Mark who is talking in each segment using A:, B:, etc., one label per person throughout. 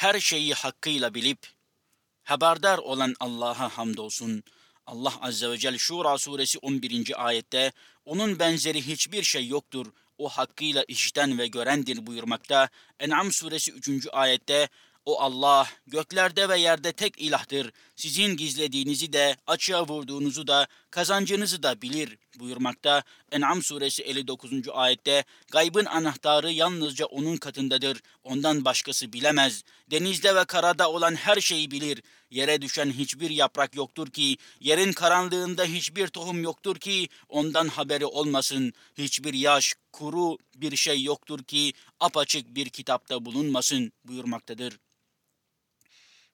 A: her şeyi hakkıyla bilip haberdar olan Allah'a hamdolsun. Allah Azze ve Celle Şura suresi 11. ayette onun benzeri hiçbir şey yoktur. O hakkıyla işiten ve görendir buyurmakta. En'am suresi 3. ayette o Allah göklerde ve yerde tek ilahtır. Sizin gizlediğinizi de, açığa vurduğunuzu da, kazancınızı da bilir buyurmakta. En'am suresi 59. ayette gaybın anahtarı yalnızca onun katındadır. Ondan başkası bilemez. Denizde ve karada olan her şeyi bilir. Yere düşen hiçbir yaprak yoktur ki, yerin karanlığında hiçbir tohum yoktur ki ondan haberi olmasın. Hiçbir yaş, kuru bir şey yoktur ki apaçık bir kitapta bulunmasın buyurmaktadır.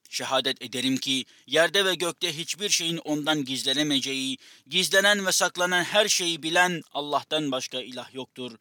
A: Şehadet ederim ki yerde ve gökte hiçbir şeyin ondan gizlenemeyeceği, gizlenen ve saklanan her şeyi bilen Allah'tan başka ilah yoktur.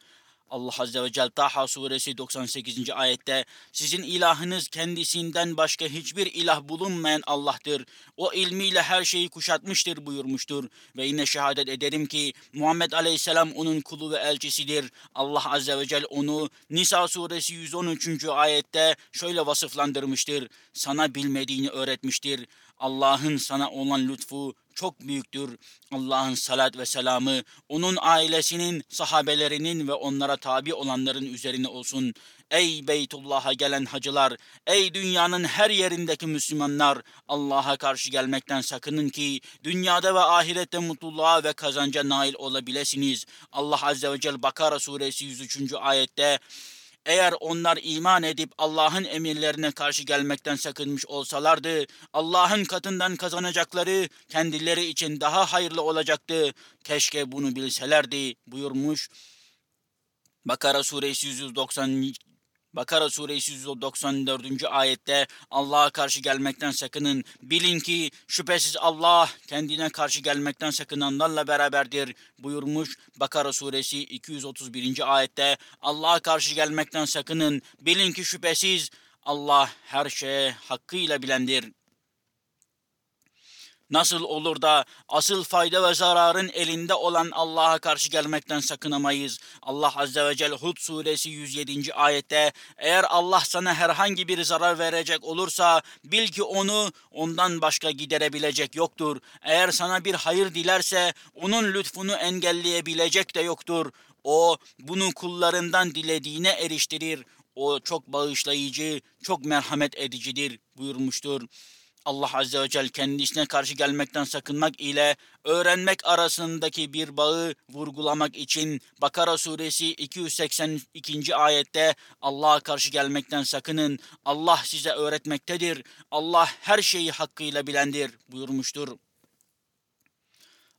A: Allah Azze ve Celle Taha suresi 98. ayette sizin ilahınız kendisinden başka hiçbir ilah bulunmayan Allah'tır. O ilmiyle her şeyi kuşatmıştır buyurmuştur. Ve yine şehadet ederim ki Muhammed Aleyhisselam onun kulu ve elçisidir. Allah Azze ve Celle onu Nisa suresi 113. ayette şöyle vasıflandırmıştır. Sana bilmediğini öğretmiştir. Allah'ın sana olan lütfu çok büyüktür. Allah'ın salat ve selamı onun ailesinin, sahabelerinin ve onlara tabi olanların üzerine olsun. Ey Beytullah'a gelen hacılar, ey dünyanın her yerindeki Müslümanlar, Allah'a karşı gelmekten sakının ki dünyada ve ahirette mutluluğa ve kazanca nail olabilirsiniz. Allah Azze ve Celle Bakara suresi 103. ayette eğer onlar iman edip Allah'ın emirlerine karşı gelmekten sakınmış olsalardı, Allah'ın katından kazanacakları kendileri için daha hayırlı olacaktı. Keşke bunu bilselerdi buyurmuş. Bakara suresi 190 Bakara suresi 194. ayette Allah'a karşı gelmekten sakının. Bilin ki şüphesiz Allah kendine karşı gelmekten sakınanlarla beraberdir buyurmuş. Bakara suresi 231. ayette Allah'a karşı gelmekten sakının. Bilin ki şüphesiz Allah her şeye hakkıyla bilendir. Nasıl olur da asıl fayda ve zararın elinde olan Allah'a karşı gelmekten sakınamayız? Allah Azze ve Celle Hud suresi 107. ayette eğer Allah sana herhangi bir zarar verecek olursa bil ki onu ondan başka giderebilecek yoktur. Eğer sana bir hayır dilerse onun lütfunu engelleyebilecek de yoktur. O bunu kullarından dilediğine eriştirir. O çok bağışlayıcı, çok merhamet edicidir buyurmuştur. Allah Azze ve Celle kendisine karşı gelmekten sakınmak ile öğrenmek arasındaki bir bağı vurgulamak için Bakara suresi 282. ayette Allah'a karşı gelmekten sakının. Allah size öğretmektedir. Allah her şeyi hakkıyla bilendir buyurmuştur.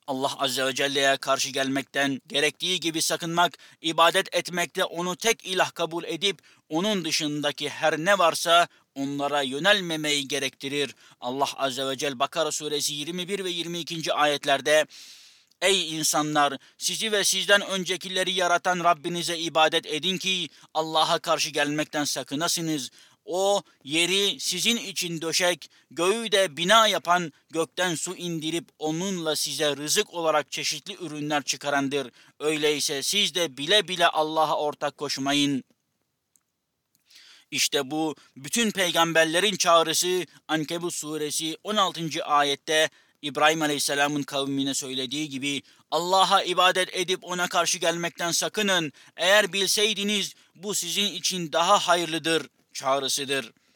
A: Allah Azze ve Celle'ye karşı gelmekten, gerektiği gibi sakınmak, ibadet etmekte onu tek ilah kabul edip, onun dışındaki her ne varsa onlara yönelmemeyi gerektirir. Allah Azze ve Celle Bakara suresi 21 ve 22. ayetlerde Ey insanlar! Sizi ve sizden öncekileri yaratan Rabbinize ibadet edin ki Allah'a karşı gelmekten sakınasınız. O yeri sizin için döşek, göğü de bina yapan, gökten su indirip onunla size rızık olarak çeşitli ürünler çıkarandır. Öyleyse siz de bile bile Allah'a ortak koşmayın.'' İşte bu bütün peygamberlerin çağrısı Ankebut suresi 16. ayette İbrahim Aleyhisselam'ın kavmine söylediği gibi Allah'a ibadet edip ona karşı gelmekten sakının. Eğer bilseydiniz bu sizin için daha hayırlıdır çağrısıdır.''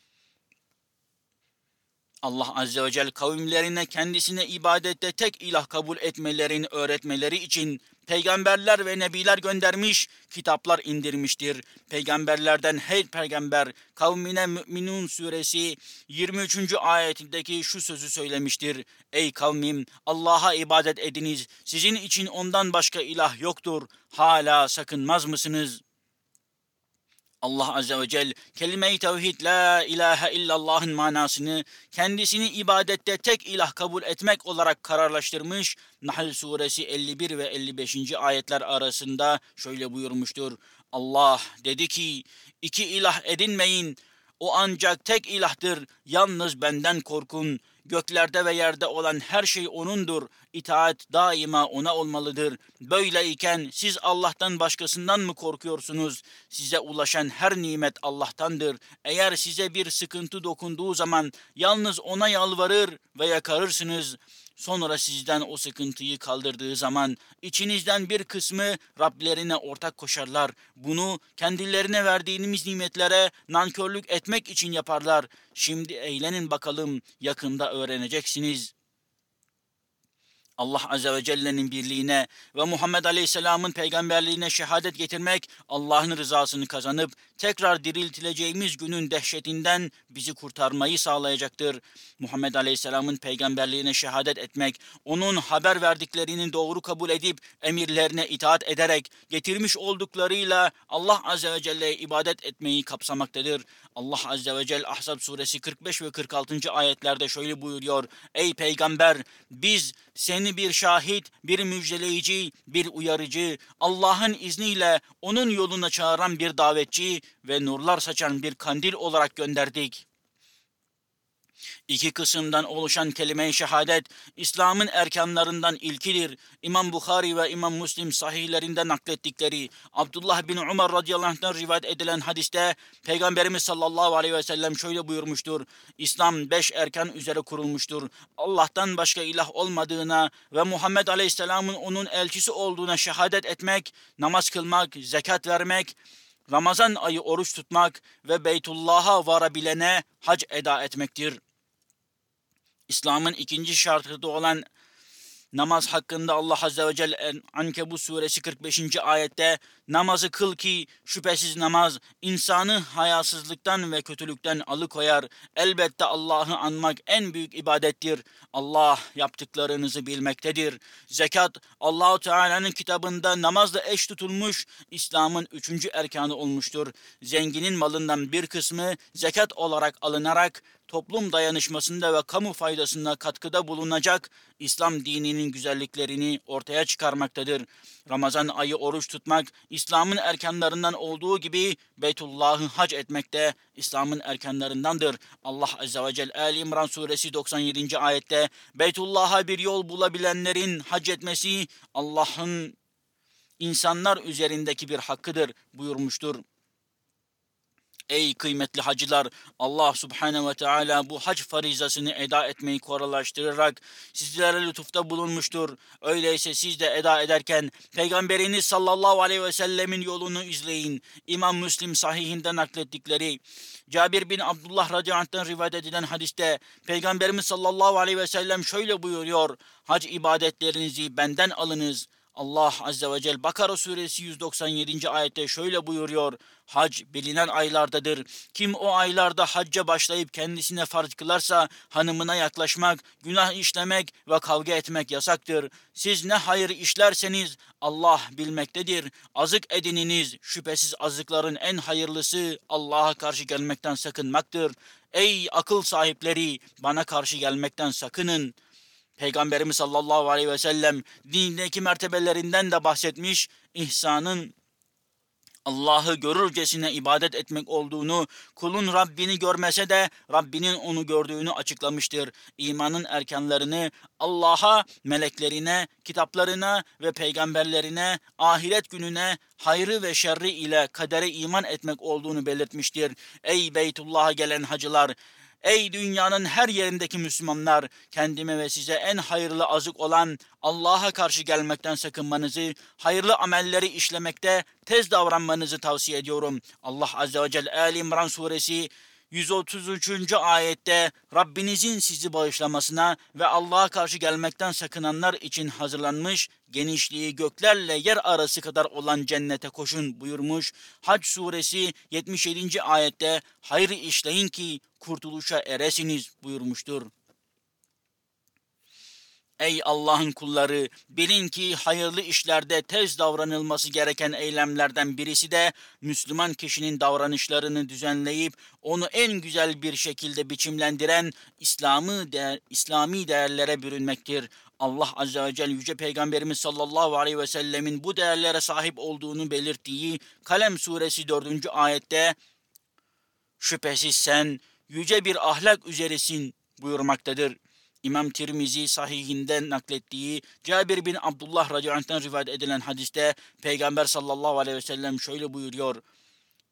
A: Allah Azze ve Celle kavimlerine kendisine ibadette tek ilah kabul etmelerini öğretmeleri için peygamberler ve nebiler göndermiş, kitaplar indirmiştir. Peygamberlerden her peygamber kavmine Müminun suresi 23. ayetindeki şu sözü söylemiştir. Ey kavmim Allah'a ibadet ediniz. Sizin için ondan başka ilah yoktur. Hala sakınmaz mısınız?'' Allah Azze ve Celle kelime-i tevhid la ilahe illallah'ın manasını kendisini ibadette tek ilah kabul etmek olarak kararlaştırmış. Nahl suresi 51 ve 55. ayetler arasında şöyle buyurmuştur. Allah dedi ki iki ilah edinmeyin O ancak tek ilahtır. Yalnız benden korkun. Göklerde ve yerde olan her şey O'nundur. İtaat daima O'na olmalıdır. Böyleyken siz Allah'tan başkasından mı korkuyorsunuz? Size ulaşan her nimet Allah'tandır. Eğer size bir sıkıntı dokunduğu zaman yalnız O'na yalvarır ve yakarırsınız. Sonra sizden o sıkıntıyı kaldırdığı zaman içinizden bir kısmı Rablerine ortak koşarlar. Bunu kendilerine verdiğimiz nimetlere nankörlük etmek için yaparlar. Şimdi eğlenin bakalım yakında öğreneceksiniz.'' Allah Azze ve Celle'nin birliğine ve Muhammed Aleyhisselam'ın peygamberliğine şehadet getirmek, Allah'ın rızasını kazanıp tekrar diriltileceğimiz günün dehşetinden bizi kurtarmayı sağlayacaktır. Muhammed Aleyhisselam'ın peygamberliğine şehadet etmek, onun haber verdiklerinin doğru kabul edip emirlerine itaat ederek getirmiş olduklarıyla Allah Azze ve Celle'ye ibadet etmeyi kapsamaktadır. Allah Azze ve Celle Ahzab suresi 45 ve 46. ayetlerde şöyle buyuruyor. Ey peygamber biz seni bir şahit, bir müjdeleyici, bir uyarıcı, Allah'ın izniyle onun yoluna çağıran bir davetçi ve nurlar saçan bir kandil olarak gönderdik.'' İki kısımdan oluşan kelime-i şehadet İslam'ın erkanlarından ilkidir. İmam Bukhari ve İmam Müslim sahihlerinde naklettikleri Abdullah bin Umar radıyallahu anh'tan rivayet edilen hadiste Peygamberimiz sallallahu aleyhi ve sellem şöyle buyurmuştur. İslam beş erkan üzere kurulmuştur. Allah'tan başka ilah olmadığına ve Muhammed aleyhisselamın onun elçisi olduğuna şehadet etmek, namaz kılmak, zekat vermek, Ramazan ayı oruç tutmak ve Beytullah'a varabilene hac eda etmektir.'' İslam'ın ikinci şartı olan namaz hakkında Allah Azze ve Celle Ankebut suresi 45. ayette namazı kıl ki şüphesiz namaz insanı hayasızlıktan ve kötülükten alıkoyar. Elbette Allah'ı anmak en büyük ibadettir. Allah yaptıklarınızı bilmektedir. Zekat Allahu Teala'nın kitabında namazla eş tutulmuş İslam'ın üçüncü erkanı olmuştur. Zenginin malından bir kısmı zekat olarak alınarak toplum dayanışmasında ve kamu faydasında katkıda bulunacak İslam dininin güzelliklerini ortaya çıkarmaktadır. Ramazan ayı oruç tutmak İslam'ın erkanlarından olduğu gibi Beytullah'ı hac etmek de İslam'ın erkanlarındandır. Allah Azze ve Celle Ali İmran suresi 97. ayette Beytullah'a bir yol bulabilenlerin hac etmesi Allah'ın insanlar üzerindeki bir hakkıdır buyurmuştur. Ey kıymetli hacılar Allah subhanehu ve teala bu hac farizasını eda etmeyi koralaştırarak sizlere lütufta bulunmuştur. Öyleyse siz de eda ederken Peygamberiniz sallallahu aleyhi ve sellemin yolunu izleyin. İmam Müslim sahihinde naklettikleri Cabir bin Abdullah radıyallahu rivayet edilen hadiste Peygamberimiz sallallahu aleyhi ve sellem şöyle buyuruyor. Hac ibadetlerinizi benden alınız.'' Allah Azze ve Celle Bakara suresi 197. ayette şöyle buyuruyor. Hac bilinen aylardadır. Kim o aylarda hacca başlayıp kendisine farz kılarsa hanımına yaklaşmak, günah işlemek ve kavga etmek yasaktır. Siz ne hayır işlerseniz Allah bilmektedir. Azık edininiz. Şüphesiz azıkların en hayırlısı Allah'a karşı gelmekten sakınmaktır. Ey akıl sahipleri bana karşı gelmekten sakının.'' Peygamberimiz sallallahu aleyhi ve sellem dindeki mertebelerinden de bahsetmiş. İhsanın Allah'ı görürcesine ibadet etmek olduğunu, kulun Rabbini görmese de Rabbinin onu gördüğünü açıklamıştır. İmanın erkenlerini Allah'a, meleklerine, kitaplarına ve peygamberlerine, ahiret gününe, hayrı ve şerri ile kadere iman etmek olduğunu belirtmiştir. Ey Beytullah'a gelen hacılar! Ey dünyanın her yerindeki Müslümanlar, kendime ve size en hayırlı azık olan Allah'a karşı gelmekten sakınmanızı, hayırlı amelleri işlemekte tez davranmanızı tavsiye ediyorum. Allah Azze ve Celle Ali İmran suresi 133. ayette Rabbinizin sizi bağışlamasına ve Allah'a karşı gelmekten sakınanlar için hazırlanmış genişliği göklerle yer arası kadar olan cennete koşun buyurmuş. Hac suresi 77. ayette hayır işleyin ki kurtuluşa eresiniz buyurmuştur. Ey Allah'ın kulları bilin ki hayırlı işlerde tez davranılması gereken eylemlerden birisi de Müslüman kişinin davranışlarını düzenleyip onu en güzel bir şekilde biçimlendiren İslamı değer, İslami değerlere bürünmektir. Allah Azze ve Celle Yüce Peygamberimiz sallallahu aleyhi ve sellemin bu değerlere sahip olduğunu belirttiği Kalem suresi 4. ayette Şüphesiz sen yüce bir ahlak üzeresin buyurmaktadır. İmam Tirmizi sahihinde naklettiği Cabir bin Abdullah radıyallahu rivayet edilen hadiste Peygamber sallallahu aleyhi ve sellem şöyle buyuruyor.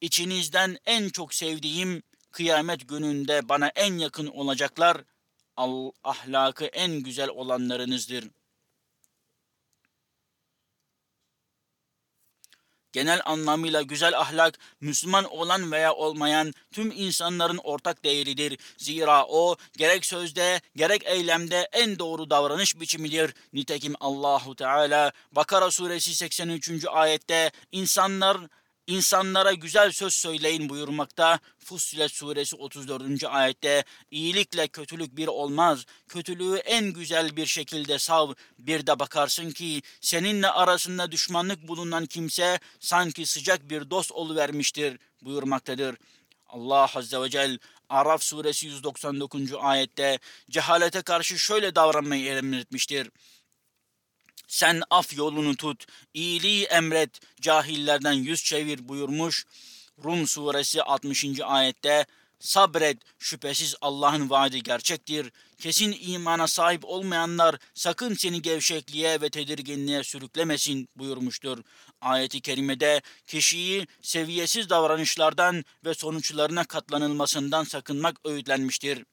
A: İçinizden en çok sevdiğim kıyamet gününde bana en yakın olacaklar ahlakı en güzel olanlarınızdır.'' Genel anlamıyla güzel ahlak, Müslüman olan veya olmayan tüm insanların ortak değeridir. Zira o gerek sözde gerek eylemde en doğru davranış biçimidir. Nitekim Allahu Teala Bakara suresi 83. ayette insanlar İnsanlara güzel söz söyleyin buyurmakta. Fussilet suresi 34. ayette iyilikle kötülük bir olmaz. Kötülüğü en güzel bir şekilde sav. Bir de bakarsın ki seninle arasında düşmanlık bulunan kimse sanki sıcak bir dost oluvermiştir buyurmaktadır. Allah Azze ve Celle Araf suresi 199. ayette cehalete karşı şöyle davranmayı emretmiştir. Sen af yolunu tut, iyiliği emret, cahillerden yüz çevir buyurmuş. Rum suresi 60. ayette sabret şüphesiz Allah'ın vaadi gerçektir. Kesin imana sahip olmayanlar sakın seni gevşekliğe ve tedirginliğe sürüklemesin buyurmuştur. Ayeti kerimede kişiyi seviyesiz davranışlardan ve sonuçlarına katlanılmasından sakınmak öğütlenmiştir.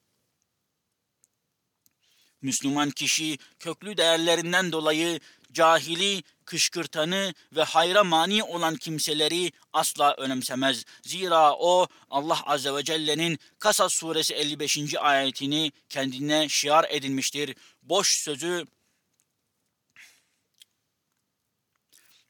A: Müslüman kişi köklü değerlerinden dolayı cahili, kışkırtanı ve hayra mani olan kimseleri asla önemsemez. Zira o Allah Azze ve Celle'nin Kasas suresi 55. ayetini kendine şiar edinmiştir. Boş sözü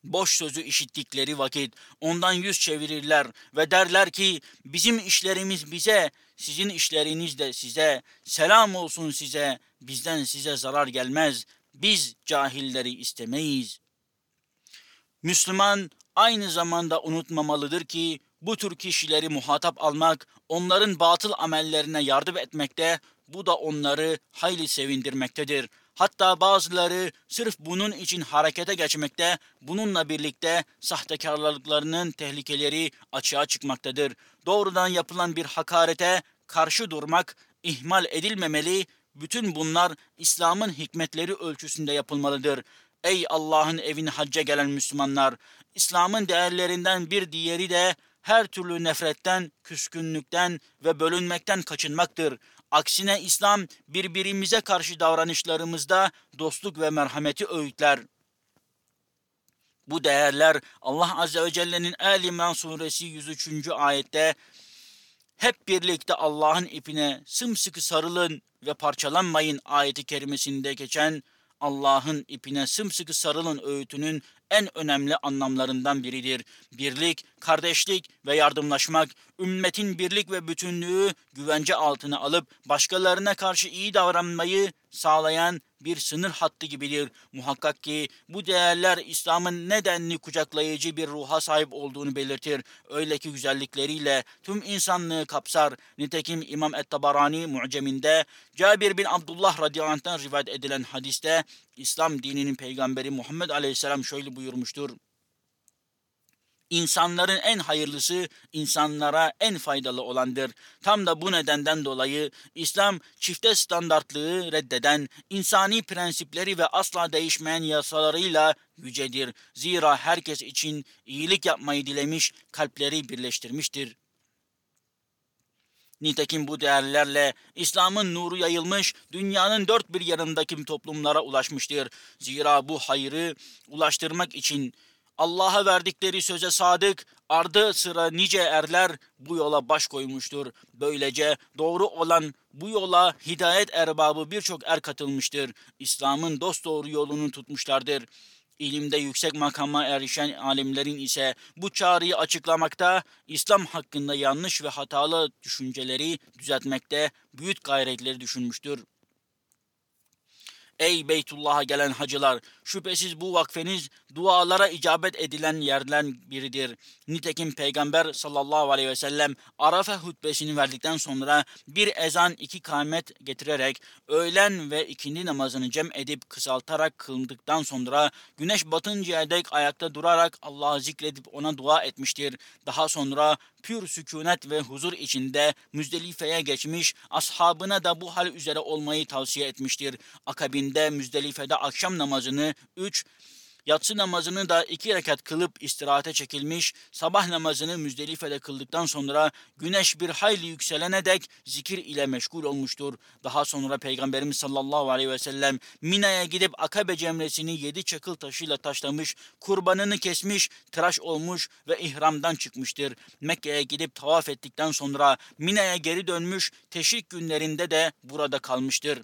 A: boş sözü işittikleri vakit ondan yüz çevirirler ve derler ki bizim işlerimiz bize, sizin işleriniz de size, selam olsun size, bizden size zarar gelmez, biz cahilleri istemeyiz. Müslüman aynı zamanda unutmamalıdır ki bu tür kişileri muhatap almak, onların batıl amellerine yardım etmekte, bu da onları hayli sevindirmektedir. Hatta bazıları sırf bunun için harekete geçmekte, bununla birlikte sahtekarlıklarının tehlikeleri açığa çıkmaktadır. Doğrudan yapılan bir hakarete karşı durmak ihmal edilmemeli, bütün bunlar İslam'ın hikmetleri ölçüsünde yapılmalıdır. Ey Allah'ın evine hacca gelen Müslümanlar! İslam'ın değerlerinden bir diğeri de her türlü nefretten, küskünlükten ve bölünmekten kaçınmaktır. Aksine İslam birbirimize karşı davranışlarımızda dostluk ve merhameti öğütler. Bu değerler Allah Azze ve Celle'nin El İmran suresi 103. ayette hep birlikte Allah'ın ipine sımsıkı sarılın ve parçalanmayın ayeti kerimesinde geçen Allah'ın ipine sımsıkı sarılın öğütünün en önemli anlamlarından biridir. Birlik, kardeşlik ve yardımlaşmak, ümmetin birlik ve bütünlüğü güvence altına alıp başkalarına karşı iyi davranmayı sağlayan bir sınır hattı gibidir. Muhakkak ki bu değerler İslam'ın nedenli kucaklayıcı bir ruha sahip olduğunu belirtir. Öyle ki güzellikleriyle tüm insanlığı kapsar. Nitekim İmam Et-Tabarani mu'ceminde Cabir bin Abdullah radıyallahu rivayet edilen hadiste İslam dininin peygamberi Muhammed aleyhisselam şöyle buyurmuştur. İnsanların en hayırlısı insanlara en faydalı olandır. Tam da bu nedenden dolayı İslam çifte standartlığı reddeden, insani prensipleri ve asla değişmeyen yasalarıyla yücedir. Zira herkes için iyilik yapmayı dilemiş, kalpleri birleştirmiştir. Nitekim bu değerlerle İslam'ın nuru yayılmış, dünyanın dört bir yanındaki toplumlara ulaşmıştır. Zira bu hayrı ulaştırmak için Allah'a verdikleri söze sadık, ardı sıra nice erler bu yola baş koymuştur. Böylece doğru olan bu yola hidayet erbabı birçok er katılmıştır. İslam'ın dost doğru yolunu tutmuşlardır. İlimde yüksek makama erişen alimlerin ise bu çağrıyı açıklamakta, İslam hakkında yanlış ve hatalı düşünceleri düzeltmekte büyük gayretleri düşünmüştür. Ey Beytullah'a gelen hacılar! Şüphesiz bu vakfeniz dualara icabet edilen yerden biridir. Nitekim Peygamber sallallahu aleyhi ve sellem Arafa hutbesini verdikten sonra bir ezan iki kâmet getirerek öğlen ve ikindi namazını cem edip kısaltarak kıldıktan sonra güneş batıncaya dek ayakta durarak Allah'ı zikredip ona dua etmiştir. Daha sonra pür sükunet ve huzur içinde Müzdelife'ye geçmiş, ashabına da bu hal üzere olmayı tavsiye etmiştir. Akabinde Müzdelife'de akşam namazını 3, Yatsı namazını da iki rekat kılıp istirahate çekilmiş, sabah namazını Müzdelife'de kıldıktan sonra güneş bir hayli yükselene dek zikir ile meşgul olmuştur. Daha sonra Peygamberimiz sallallahu aleyhi ve sellem Mina'ya gidip Akabe cemresini yedi çakıl taşıyla taşlamış, kurbanını kesmiş, tıraş olmuş ve ihramdan çıkmıştır. Mekke'ye gidip tavaf ettikten sonra Mina'ya geri dönmüş, teşrik günlerinde de burada kalmıştır.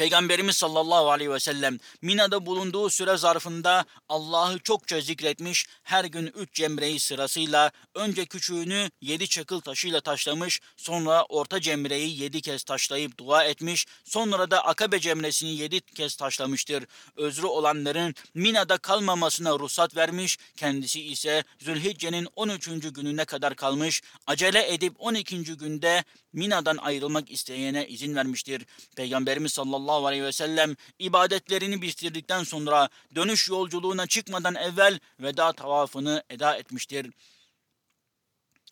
A: Peygamberimiz sallallahu aleyhi ve sellem Mina'da bulunduğu süre zarfında Allah'ı çokça zikretmiş, her gün üç cemreyi sırasıyla önce küçüğünü yedi çakıl taşıyla taşlamış, sonra orta cemreyi yedi kez taşlayıp dua etmiş, sonra da akabe cemresini yedi kez taşlamıştır. Özrü olanların Mina'da kalmamasına ruhsat vermiş, kendisi ise Zülhicce'nin 13. gününe kadar kalmış, acele edip 12. günde Mina'dan ayrılmak isteyene izin vermiştir. Peygamberimiz sallallahu aleyhi ve sellem ibadetlerini bitirdikten sonra dönüş yolculuğuna çıkmadan evvel veda tavafını eda etmiştir.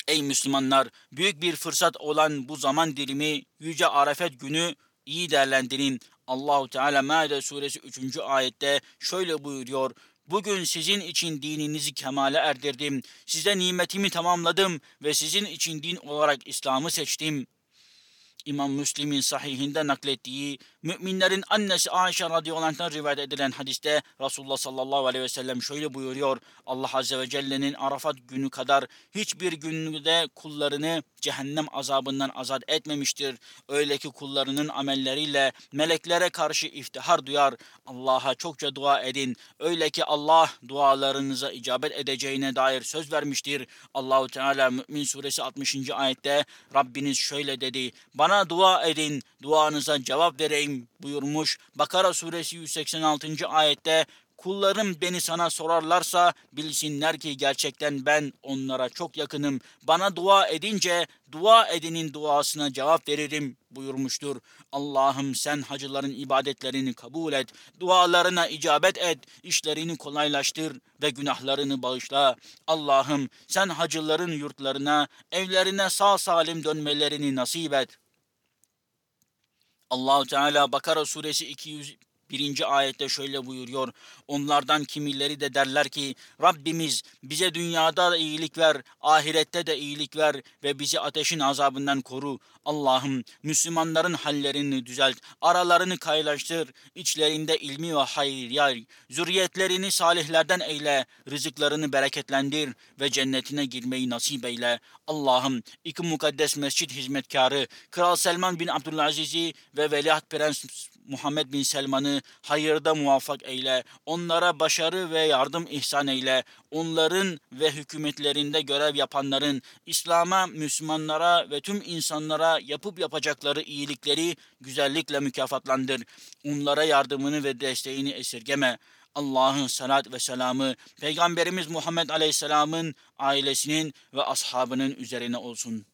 A: Ey Müslümanlar! Büyük bir fırsat olan bu zaman dilimi Yüce Arafet günü iyi değerlendirin. Allahu Teala Maide suresi 3. ayette şöyle buyuruyor. Bugün sizin için dininizi kemale erdirdim. Size nimetimi tamamladım ve sizin için din olarak İslam'ı seçtim. İmam Müslim'in sahihinde naklettiği müminlerin annesi Ayşe radıyallahu rivayet edilen hadiste Resulullah sallallahu aleyhi ve sellem şöyle buyuruyor. Allah azze ve celle'nin Arafat günü kadar hiçbir günde kullarını cehennem azabından azat etmemiştir. Öyle ki kullarının amelleriyle meleklere karşı iftihar duyar. Allah'a çokça dua edin. Öyle ki Allah dualarınıza icabet edeceğine dair söz vermiştir. Allahu Teala Mümin suresi 60. ayette Rabbiniz şöyle dedi. Bana dua edin, duanıza cevap vereyim buyurmuş. Bakara suresi 186. ayette Kullarım beni sana sorarlarsa bilsinler ki gerçekten ben onlara çok yakınım. Bana dua edince dua edenin duasına cevap veririm buyurmuştur. Allah'ım sen hacıların ibadetlerini kabul et, dualarına icabet et, işlerini kolaylaştır ve günahlarını bağışla. Allah'ım sen hacıların yurtlarına, evlerine sağ salim dönmelerini nasip et. Allahu Teala Bakara suresi 200 birinci ayette şöyle buyuruyor. Onlardan kimileri de derler ki Rabbimiz bize dünyada da iyilik ver, ahirette de iyilik ver ve bizi ateşin azabından koru. Allah'ım Müslümanların hallerini düzelt, aralarını kaylaştır, içlerinde ilmi ve hayır yay, zürriyetlerini salihlerden eyle, rızıklarını bereketlendir ve cennetine girmeyi nasip eyle. Allah'ım iki mukaddes mescit hizmetkarı Kral Selman bin Abdülaziz'i ve Veliaht Prens Muhammed bin Selman'ı hayırda muvaffak eyle. Onlara başarı ve yardım ihsan eyle. Onların ve hükümetlerinde görev yapanların İslam'a, Müslümanlara ve tüm insanlara yapıp yapacakları iyilikleri güzellikle mükafatlandır. Onlara yardımını ve desteğini esirgeme. Allah'ın salat ve selamı Peygamberimiz Muhammed Aleyhisselam'ın ailesinin ve ashabının üzerine olsun.